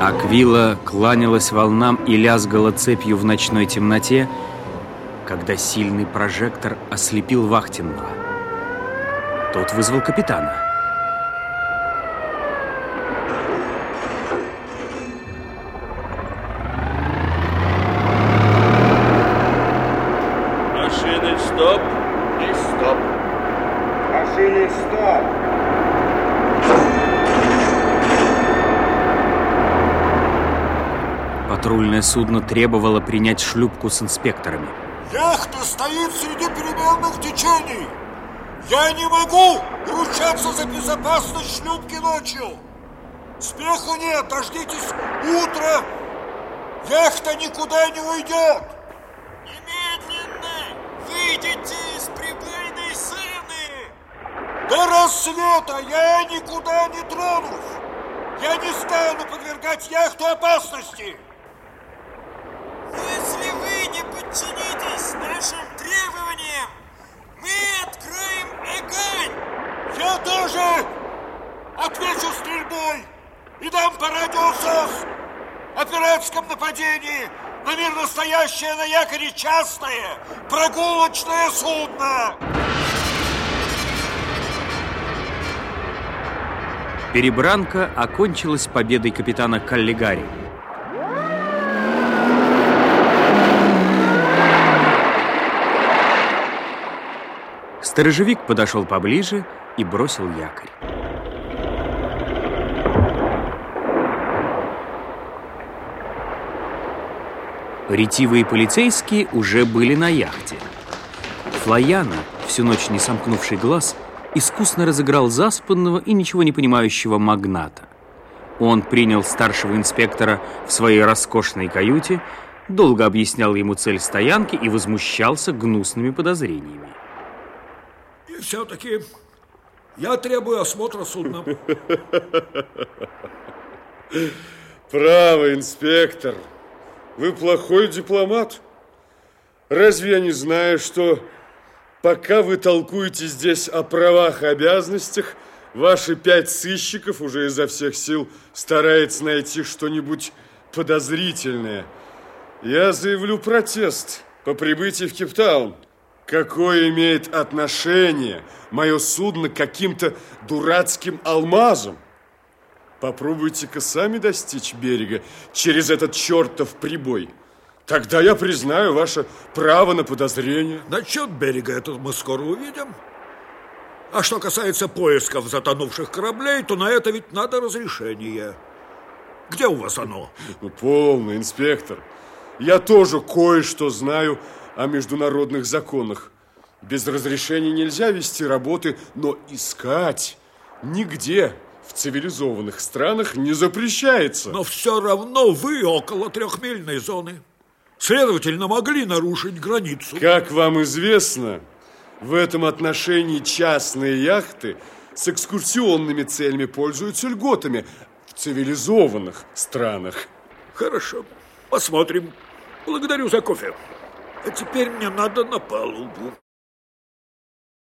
Аквила кланялась волнам и лязгала цепью в ночной темноте, когда сильный прожектор ослепил вахтенного. Тот вызвал капитана. Машины стоп. И стоп. Машины стоп. Патрульное судно требовало принять шлюпку с инспекторами. Яхта стоит среди переменных течений. Я не могу ручаться за безопасность шлюпки ночью. Спеху нет, дождитесь утра. Яхта никуда не уйдет. Немедленно выйдите из прибойной сцены! До рассвета я никуда не тронусь. Я не стану подвергать яхту опасности. Если вы не подчинитесь нашим требованиям, мы откроем огонь! Я тоже отвечу стрельбой и дам по радио СОС о пиратском нападении на мирно стоящее на якоре частное прогулочное судно. Перебранка окончилась победой капитана Каллигари. Сторожевик подошел поближе и бросил якорь. Ретивые полицейские уже были на яхте. Флояна, всю ночь не сомкнувший глаз, искусно разыграл заспанного и ничего не понимающего магната. Он принял старшего инспектора в своей роскошной каюте, долго объяснял ему цель стоянки и возмущался гнусными подозрениями. Все-таки я требую осмотра судна. Право, инспектор. Вы плохой дипломат. Разве я не знаю, что пока вы толкуете здесь о правах и обязанностях, ваши пять сыщиков уже изо всех сил стараются найти что-нибудь подозрительное. Я заявлю протест по прибытии в Кейптаун. Какое имеет отношение мое судно к каким-то дурацким алмазам? Попробуйте-ка сами достичь берега через этот чертов прибой. Тогда я признаю ваше право на подозрение. Насчет берега это мы скоро увидим. А что касается поисков затонувших кораблей, то на это ведь надо разрешение. Где у вас оно? Ну, полный инспектор. Я тоже кое-что знаю о международных законах. Без разрешения нельзя вести работы, но искать нигде в цивилизованных странах не запрещается. Но все равно вы около трехмильной зоны. Следовательно, могли нарушить границу. Как вам известно, в этом отношении частные яхты с экскурсионными целями пользуются льготами в цивилизованных странах. Хорошо, посмотрим. Благодарю за кофе. А теперь мне надо на палубу.